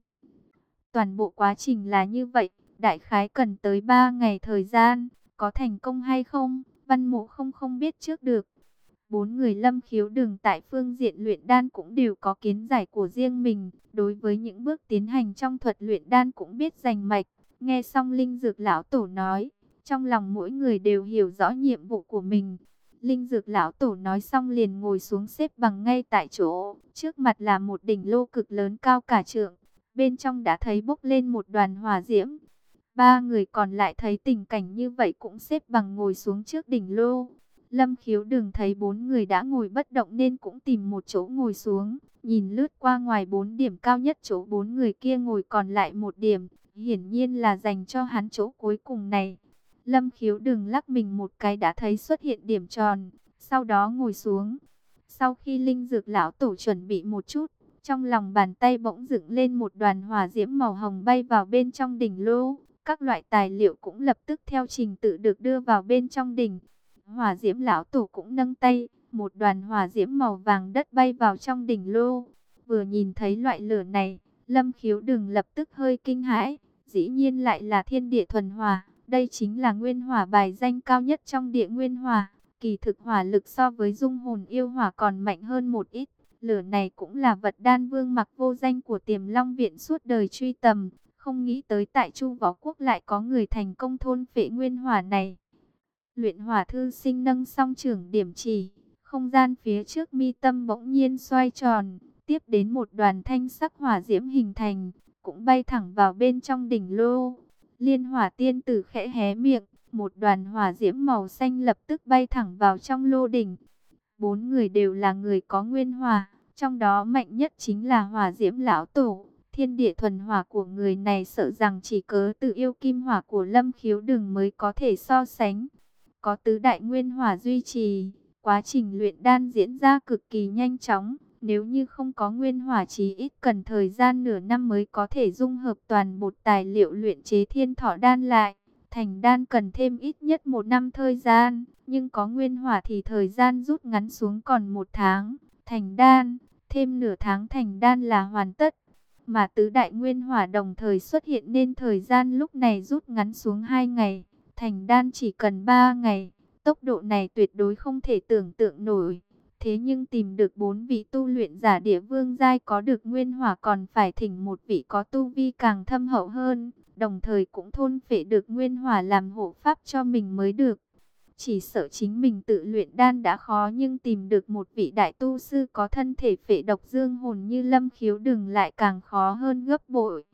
Toàn bộ quá trình là như vậy, đại khái cần tới 3 ngày thời gian, có thành công hay không, văn mộ không không biết trước được. Bốn người lâm khiếu đường tại phương diện luyện đan cũng đều có kiến giải của riêng mình, đối với những bước tiến hành trong thuật luyện đan cũng biết rành mạch. Nghe xong Linh Dược Lão Tổ nói, trong lòng mỗi người đều hiểu rõ nhiệm vụ của mình. Linh Dược Lão Tổ nói xong liền ngồi xuống xếp bằng ngay tại chỗ, trước mặt là một đỉnh lô cực lớn cao cả trượng bên trong đã thấy bốc lên một đoàn hỏa diễm. Ba người còn lại thấy tình cảnh như vậy cũng xếp bằng ngồi xuống trước đỉnh lô. Lâm khiếu đừng thấy bốn người đã ngồi bất động nên cũng tìm một chỗ ngồi xuống. Nhìn lướt qua ngoài bốn điểm cao nhất chỗ bốn người kia ngồi còn lại một điểm. Hiển nhiên là dành cho hắn chỗ cuối cùng này. Lâm khiếu đừng lắc mình một cái đã thấy xuất hiện điểm tròn. Sau đó ngồi xuống. Sau khi linh dược lão tổ chuẩn bị một chút, trong lòng bàn tay bỗng dựng lên một đoàn hỏa diễm màu hồng bay vào bên trong đỉnh lô. Các loại tài liệu cũng lập tức theo trình tự được đưa vào bên trong đỉnh. Hỏa diễm lão tổ cũng nâng tay, một đoàn hỏa diễm màu vàng đất bay vào trong đỉnh lô. Vừa nhìn thấy loại lửa này, lâm khiếu đừng lập tức hơi kinh hãi. Dĩ nhiên lại là thiên địa thuần hỏa. Đây chính là nguyên hỏa bài danh cao nhất trong địa nguyên hỏa. Kỳ thực hỏa lực so với dung hồn yêu hỏa còn mạnh hơn một ít. Lửa này cũng là vật đan vương mặc vô danh của tiềm long viện suốt đời truy tầm. Không nghĩ tới tại Chu Võ Quốc lại có người thành công thôn phệ nguyên hỏa này. Luyện hỏa thư sinh nâng song trưởng điểm chỉ. Không gian phía trước mi tâm bỗng nhiên xoay tròn. Tiếp đến một đoàn thanh sắc hỏa diễm hình thành. Cũng bay thẳng vào bên trong đỉnh lô. Liên hỏa tiên tử khẽ hé miệng. Một đoàn hỏa diễm màu xanh lập tức bay thẳng vào trong lô đỉnh. Bốn người đều là người có nguyên hỏa. Trong đó mạnh nhất chính là hỏa diễm lão tổ. Thiên địa thuần hỏa của người này sợ rằng chỉ cớ tự yêu kim hỏa của lâm khiếu đừng mới có thể so sánh. Có tứ đại nguyên hỏa duy trì, quá trình luyện đan diễn ra cực kỳ nhanh chóng. Nếu như không có nguyên hỏa chí ít cần thời gian nửa năm mới có thể dung hợp toàn bộ tài liệu luyện chế thiên thọ đan lại. Thành đan cần thêm ít nhất một năm thời gian, nhưng có nguyên hỏa thì thời gian rút ngắn xuống còn một tháng. Thành đan, thêm nửa tháng thành đan là hoàn tất. Mà tứ đại nguyên hỏa đồng thời xuất hiện nên thời gian lúc này rút ngắn xuống 2 ngày. Thành đan chỉ cần 3 ngày. Tốc độ này tuyệt đối không thể tưởng tượng nổi. Thế nhưng tìm được bốn vị tu luyện giả địa vương giai có được nguyên hỏa còn phải thỉnh một vị có tu vi càng thâm hậu hơn. đồng thời cũng thôn phệ được nguyên hỏa làm hộ pháp cho mình mới được. Chỉ sợ chính mình tự luyện đan đã khó nhưng tìm được một vị đại tu sư có thân thể phệ độc dương hồn như lâm khiếu đừng lại càng khó hơn gấp bội.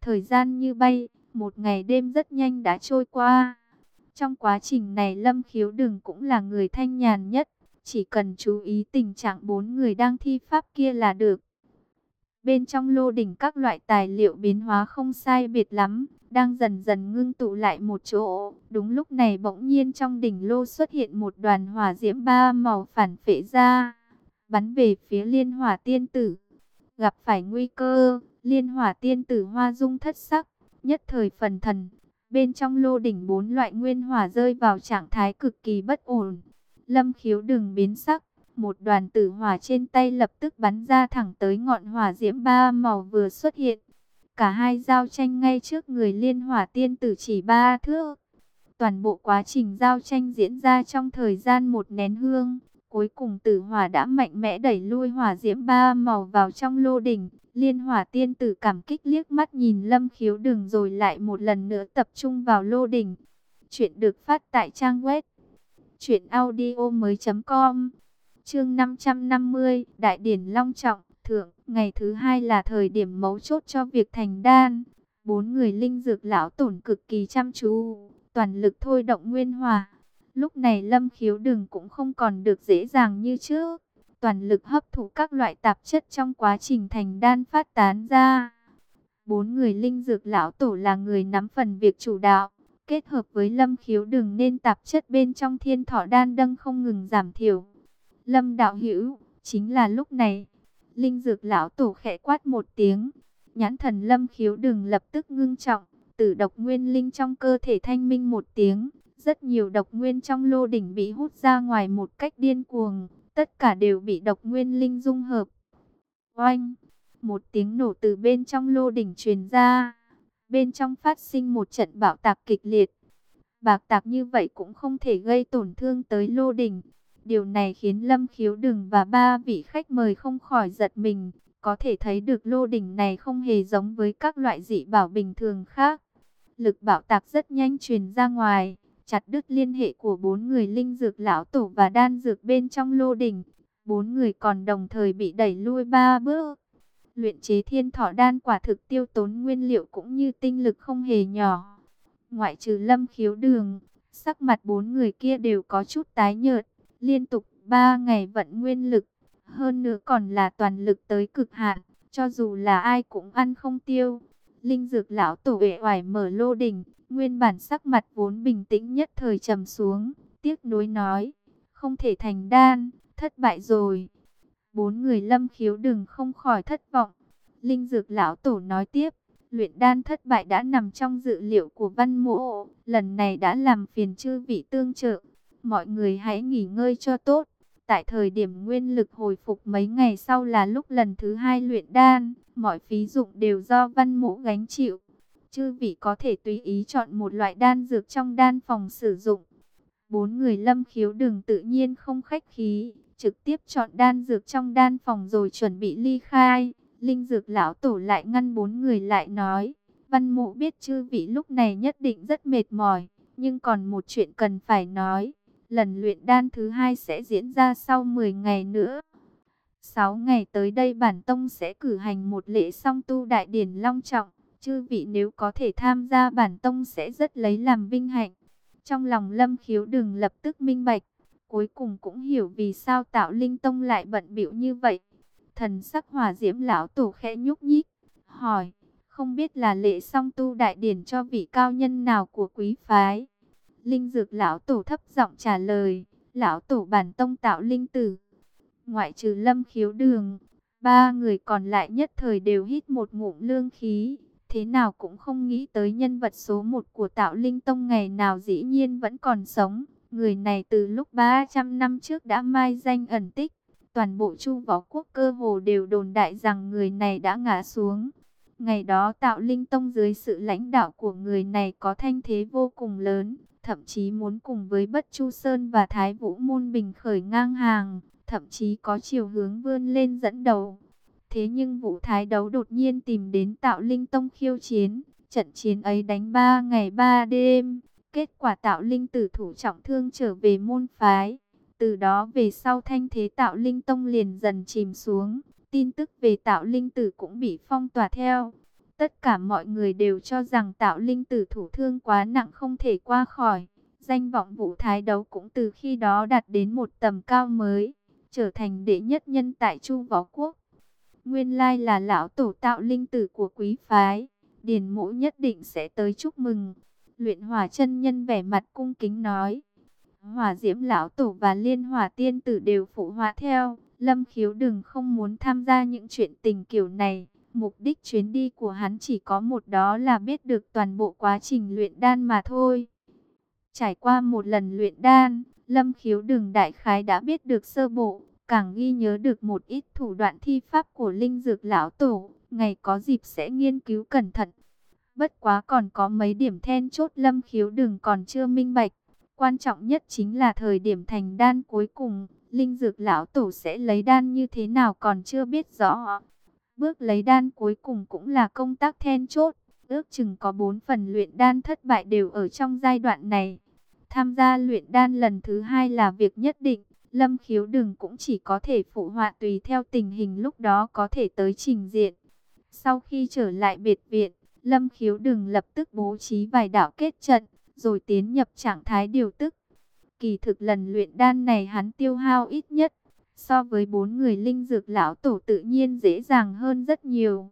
Thời gian như bay, một ngày đêm rất nhanh đã trôi qua. Trong quá trình này lâm khiếu đừng cũng là người thanh nhàn nhất, chỉ cần chú ý tình trạng bốn người đang thi pháp kia là được. Bên trong lô đỉnh các loại tài liệu biến hóa không sai biệt lắm, đang dần dần ngưng tụ lại một chỗ. Đúng lúc này bỗng nhiên trong đỉnh lô xuất hiện một đoàn hỏa diễm ba màu phản phệ ra, bắn về phía liên hỏa tiên tử. Gặp phải nguy cơ, liên hỏa tiên tử hoa dung thất sắc, nhất thời phần thần. Bên trong lô đỉnh bốn loại nguyên hỏa rơi vào trạng thái cực kỳ bất ổn. Lâm khiếu đừng biến sắc, một đoàn tử hỏa trên tay lập tức bắn ra thẳng tới ngọn hỏa diễm ba màu vừa xuất hiện. Cả hai giao tranh ngay trước người liên hỏa tiên tử chỉ ba thước. Toàn bộ quá trình giao tranh diễn ra trong thời gian một nén hương. Cuối cùng tử hỏa đã mạnh mẽ đẩy lui hỏa diễm ba màu vào trong lô đỉnh. Liên hỏa tiên tử cảm kích liếc mắt nhìn lâm khiếu đường rồi lại một lần nữa tập trung vào lô đỉnh. Chuyện được phát tại trang web. Chuyện audio mới.com Chương 550, Đại điển long trọng, thượng, ngày thứ hai là thời điểm mấu chốt cho việc thành đan. Bốn người linh dược lão tổn cực kỳ chăm chú, toàn lực thôi động nguyên hòa. Lúc này lâm khiếu đừng cũng không còn được dễ dàng như trước. Toàn lực hấp thụ các loại tạp chất trong quá trình thành đan phát tán ra. Bốn người linh dược lão tổ là người nắm phần việc chủ đạo. Kết hợp với lâm khiếu đừng nên tạp chất bên trong thiên thọ đan đâng không ngừng giảm thiểu Lâm đạo hữu, chính là lúc này. Linh dược lão tổ khẽ quát một tiếng. Nhãn thần lâm khiếu đừng lập tức ngưng trọng. Tử độc nguyên linh trong cơ thể thanh minh một tiếng. Rất nhiều độc nguyên trong lô đỉnh bị hút ra ngoài một cách điên cuồng. Tất cả đều bị độc nguyên linh dung hợp. Oanh! Một tiếng nổ từ bên trong lô đỉnh truyền ra. Bên trong phát sinh một trận bạo tạc kịch liệt. Bạc tạc như vậy cũng không thể gây tổn thương tới lô đỉnh. Điều này khiến Lâm Khiếu Đừng và ba vị khách mời không khỏi giật mình. Có thể thấy được lô đỉnh này không hề giống với các loại dị bảo bình thường khác. Lực bạo tạc rất nhanh truyền ra ngoài, chặt đứt liên hệ của bốn người linh dược lão tổ và đan dược bên trong lô đỉnh. Bốn người còn đồng thời bị đẩy lui ba bước. Luyện chế thiên thọ đan quả thực tiêu tốn nguyên liệu cũng như tinh lực không hề nhỏ. Ngoại trừ lâm khiếu đường, sắc mặt bốn người kia đều có chút tái nhợt liên tục ba ngày vận nguyên lực, hơn nữa còn là toàn lực tới cực hạn, cho dù là ai cũng ăn không tiêu. Linh dược lão tổ uể oải mở lô đỉnh, nguyên bản sắc mặt vốn bình tĩnh nhất thời trầm xuống, tiếc nuối nói, không thể thành đan, thất bại rồi. Bốn người lâm khiếu đừng không khỏi thất vọng. Linh dược lão tổ nói tiếp, luyện đan thất bại đã nằm trong dự liệu của văn mộ, lần này đã làm phiền chư vị tương trợ mọi người hãy nghỉ ngơi cho tốt. Tại thời điểm nguyên lực hồi phục mấy ngày sau là lúc lần thứ hai luyện đan, mọi phí dụng đều do văn mũ gánh chịu. Chư vị có thể tùy ý chọn một loại đan dược trong đan phòng sử dụng. Bốn người lâm khiếu đường tự nhiên không khách khí, trực tiếp chọn đan dược trong đan phòng rồi chuẩn bị ly khai. Linh dược lão tổ lại ngăn bốn người lại nói, văn mộ biết chư vị lúc này nhất định rất mệt mỏi, nhưng còn một chuyện cần phải nói. Lần luyện đan thứ hai sẽ diễn ra sau 10 ngày nữa. 6 ngày tới đây bản tông sẽ cử hành một lễ song tu đại điển long trọng. Chư vị nếu có thể tham gia bản tông sẽ rất lấy làm vinh hạnh. Trong lòng lâm khiếu đừng lập tức minh bạch. Cuối cùng cũng hiểu vì sao tạo linh tông lại bận biểu như vậy. Thần sắc hỏa diễm lão tổ khẽ nhúc nhích. Hỏi, không biết là lễ song tu đại điển cho vị cao nhân nào của quý phái. Linh dược lão tổ thấp giọng trả lời, lão tổ bản tông tạo linh tử. Ngoại trừ lâm khiếu đường, ba người còn lại nhất thời đều hít một ngụm lương khí. Thế nào cũng không nghĩ tới nhân vật số một của tạo linh tông ngày nào dĩ nhiên vẫn còn sống. Người này từ lúc 300 năm trước đã mai danh ẩn tích. Toàn bộ chu võ quốc cơ hồ đều đồn đại rằng người này đã ngã xuống. Ngày đó tạo linh tông dưới sự lãnh đạo của người này có thanh thế vô cùng lớn thậm chí muốn cùng với Bất Chu Sơn và Thái Vũ Môn Bình khởi ngang hàng, thậm chí có chiều hướng vươn lên dẫn đầu. Thế nhưng vũ thái đấu đột nhiên tìm đến tạo linh tông khiêu chiến, Trận chiến ấy đánh 3 ngày 3 đêm, kết quả tạo linh tử thủ trọng thương trở về môn phái. Từ đó về sau thanh thế tạo linh tông liền dần chìm xuống, tin tức về tạo linh tử cũng bị phong tỏa theo. Tất cả mọi người đều cho rằng tạo linh tử thủ thương quá nặng không thể qua khỏi. Danh vọng vũ thái đấu cũng từ khi đó đạt đến một tầm cao mới, trở thành đệ nhất nhân tại Chu Võ Quốc. Nguyên lai là lão tổ tạo linh tử của quý phái, điền Mộ nhất định sẽ tới chúc mừng. Luyện hỏa chân nhân vẻ mặt cung kính nói. Hỏa diễm lão tổ và liên hỏa tiên tử đều phụ họa theo. Lâm khiếu đừng không muốn tham gia những chuyện tình kiểu này. Mục đích chuyến đi của hắn chỉ có một đó là biết được toàn bộ quá trình luyện đan mà thôi. Trải qua một lần luyện đan, Lâm khiếu đường đại khái đã biết được sơ bộ, càng ghi nhớ được một ít thủ đoạn thi pháp của linh dược lão tổ. Ngày có dịp sẽ nghiên cứu cẩn thận. Bất quá còn có mấy điểm then chốt lâm khiếu đường còn chưa minh bạch. Quan trọng nhất chính là thời điểm thành đan cuối cùng, linh dược lão tổ sẽ lấy đan như thế nào còn chưa biết rõ. Bước lấy đan cuối cùng cũng là công tác then chốt, ước chừng có 4 phần luyện đan thất bại đều ở trong giai đoạn này. Tham gia luyện đan lần thứ hai là việc nhất định, lâm khiếu đừng cũng chỉ có thể phụ họa tùy theo tình hình lúc đó có thể tới trình diện. Sau khi trở lại biệt viện, Lâm khiếu đừng lập tức bố trí vài đạo kết trận, rồi tiến nhập trạng thái điều tức. Kỳ thực lần luyện đan này hắn tiêu hao ít nhất, so với bốn người linh dược lão tổ tự nhiên dễ dàng hơn rất nhiều.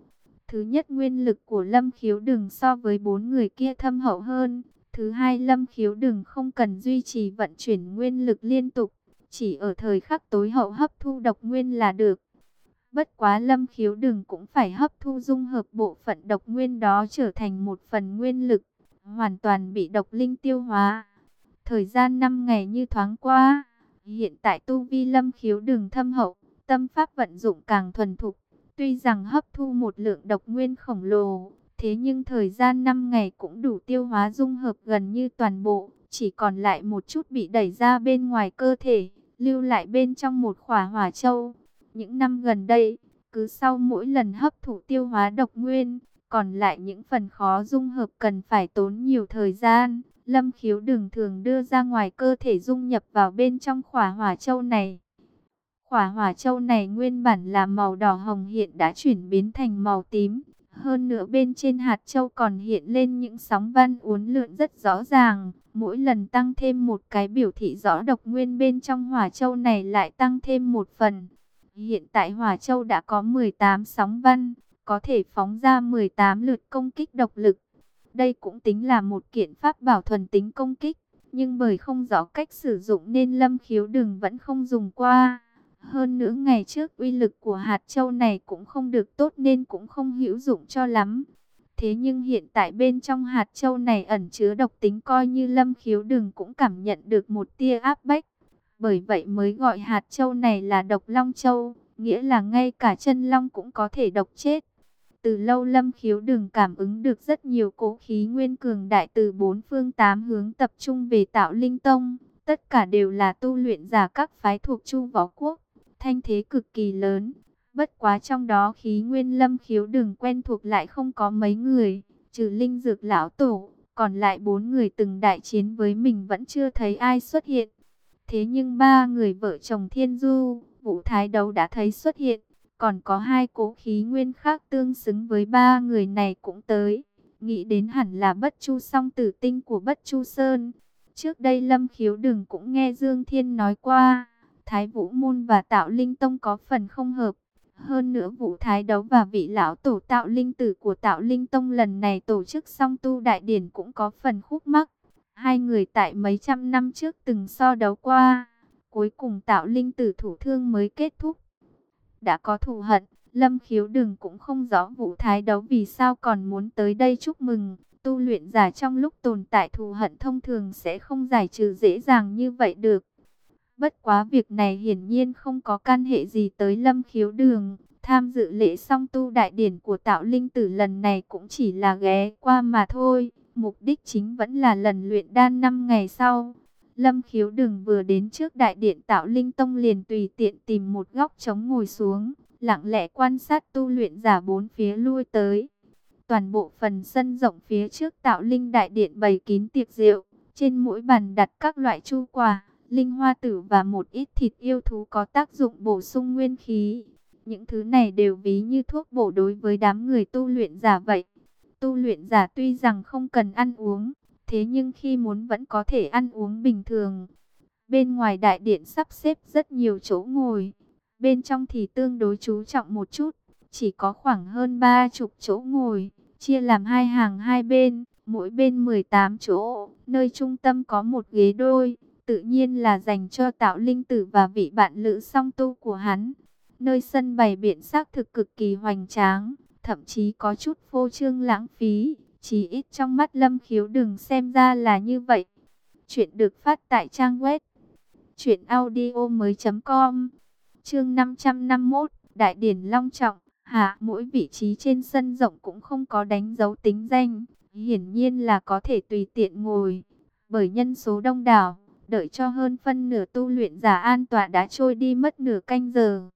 Thứ nhất nguyên lực của lâm khiếu đừng so với bốn người kia thâm hậu hơn. Thứ hai lâm khiếu đừng không cần duy trì vận chuyển nguyên lực liên tục, chỉ ở thời khắc tối hậu hấp thu độc nguyên là được. Bất quá lâm khiếu đừng cũng phải hấp thu dung hợp bộ phận độc nguyên đó trở thành một phần nguyên lực, hoàn toàn bị độc linh tiêu hóa. Thời gian 5 ngày như thoáng qua, hiện tại tu vi lâm khiếu đường thâm hậu, tâm pháp vận dụng càng thuần thục. Tuy rằng hấp thu một lượng độc nguyên khổng lồ, thế nhưng thời gian 5 ngày cũng đủ tiêu hóa dung hợp gần như toàn bộ, chỉ còn lại một chút bị đẩy ra bên ngoài cơ thể, lưu lại bên trong một khỏa hỏa châu. Những năm gần đây, cứ sau mỗi lần hấp thụ tiêu hóa độc nguyên, còn lại những phần khó dung hợp cần phải tốn nhiều thời gian. Lâm khiếu Đường thường đưa ra ngoài cơ thể dung nhập vào bên trong khỏa hỏa châu này. Khỏa hỏa châu này nguyên bản là màu đỏ hồng hiện đã chuyển biến thành màu tím. Hơn nữa bên trên hạt châu còn hiện lên những sóng văn uốn lượn rất rõ ràng. Mỗi lần tăng thêm một cái biểu thị rõ độc nguyên bên trong hỏa châu này lại tăng thêm một phần. Hiện tại Hỏa Châu đã có 18 sóng văn, có thể phóng ra 18 lượt công kích độc lực. Đây cũng tính là một kiện pháp bảo thuần tính công kích, nhưng bởi không rõ cách sử dụng nên Lâm Khiếu Đừng vẫn không dùng qua. Hơn nữa ngày trước uy lực của hạt châu này cũng không được tốt nên cũng không hữu dụng cho lắm. Thế nhưng hiện tại bên trong hạt châu này ẩn chứa độc tính coi như lâm khiếu đừng cũng cảm nhận được một tia áp bách. Bởi vậy mới gọi hạt châu này là độc long châu, nghĩa là ngay cả chân long cũng có thể độc chết. Từ lâu lâm khiếu đừng cảm ứng được rất nhiều cố khí nguyên cường đại từ bốn phương tám hướng tập trung về tạo linh tông. Tất cả đều là tu luyện giả các phái thuộc chu võ quốc, thanh thế cực kỳ lớn. Bất quá trong đó khí nguyên lâm khiếu đừng quen thuộc lại không có mấy người, trừ linh dược lão tổ, còn lại bốn người từng đại chiến với mình vẫn chưa thấy ai xuất hiện. Thế nhưng ba người vợ chồng Thiên Du, Vũ Thái Đấu đã thấy xuất hiện. Còn có hai cố khí nguyên khác tương xứng với ba người này cũng tới. Nghĩ đến hẳn là bất chu song tử tinh của bất chu Sơn. Trước đây Lâm Khiếu Đừng cũng nghe Dương Thiên nói qua. Thái Vũ Môn và Tạo Linh Tông có phần không hợp. Hơn nữa Vũ Thái Đấu và vị lão tổ Tạo Linh Tử của Tạo Linh Tông lần này tổ chức song tu đại điển cũng có phần khúc mắc. Hai người tại mấy trăm năm trước từng so đấu qua, cuối cùng tạo linh tử thủ thương mới kết thúc. Đã có thù hận, Lâm Khiếu Đừng cũng không rõ vụ thái đấu vì sao còn muốn tới đây chúc mừng. Tu luyện giả trong lúc tồn tại thù hận thông thường sẽ không giải trừ dễ dàng như vậy được. Bất quá việc này hiển nhiên không có can hệ gì tới Lâm Khiếu Đường. Tham dự lễ song tu đại điển của tạo linh tử lần này cũng chỉ là ghé qua mà thôi. Mục đích chính vẫn là lần luyện đan 5 ngày sau. Lâm khiếu đừng vừa đến trước đại điện tạo linh tông liền tùy tiện tìm một góc trống ngồi xuống. Lặng lẽ quan sát tu luyện giả bốn phía lui tới. Toàn bộ phần sân rộng phía trước tạo linh đại điện bày kín tiệc rượu. Trên mỗi bàn đặt các loại chu quả, linh hoa tử và một ít thịt yêu thú có tác dụng bổ sung nguyên khí. Những thứ này đều ví như thuốc bổ đối với đám người tu luyện giả vậy. Tu luyện giả tuy rằng không cần ăn uống, thế nhưng khi muốn vẫn có thể ăn uống bình thường. Bên ngoài đại điện sắp xếp rất nhiều chỗ ngồi, bên trong thì tương đối chú trọng một chút, chỉ có khoảng hơn ba chục chỗ ngồi, chia làm hai hàng hai bên, mỗi bên 18 chỗ, nơi trung tâm có một ghế đôi, tự nhiên là dành cho tạo linh tử và vị bạn lữ song tu của hắn. Nơi sân bày biện xác thực cực kỳ hoành tráng, thậm chí có chút phô trương lãng phí, chỉ ít trong mắt lâm khiếu đừng xem ra là như vậy. Chuyện được phát tại trang web truyệnaudiomoi.com. Chương 551, Đại điển long trọng, hạ mỗi vị trí trên sân rộng cũng không có đánh dấu tính danh, hiển nhiên là có thể tùy tiện ngồi. Bởi nhân số đông đảo, đợi cho hơn phân nửa tu luyện giả an tọa đã trôi đi mất nửa canh giờ.